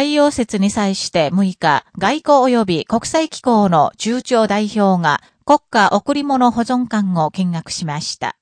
海洋説に際して6日、外交及び国際機構の中長代表が国家贈り物保存館を見学しました。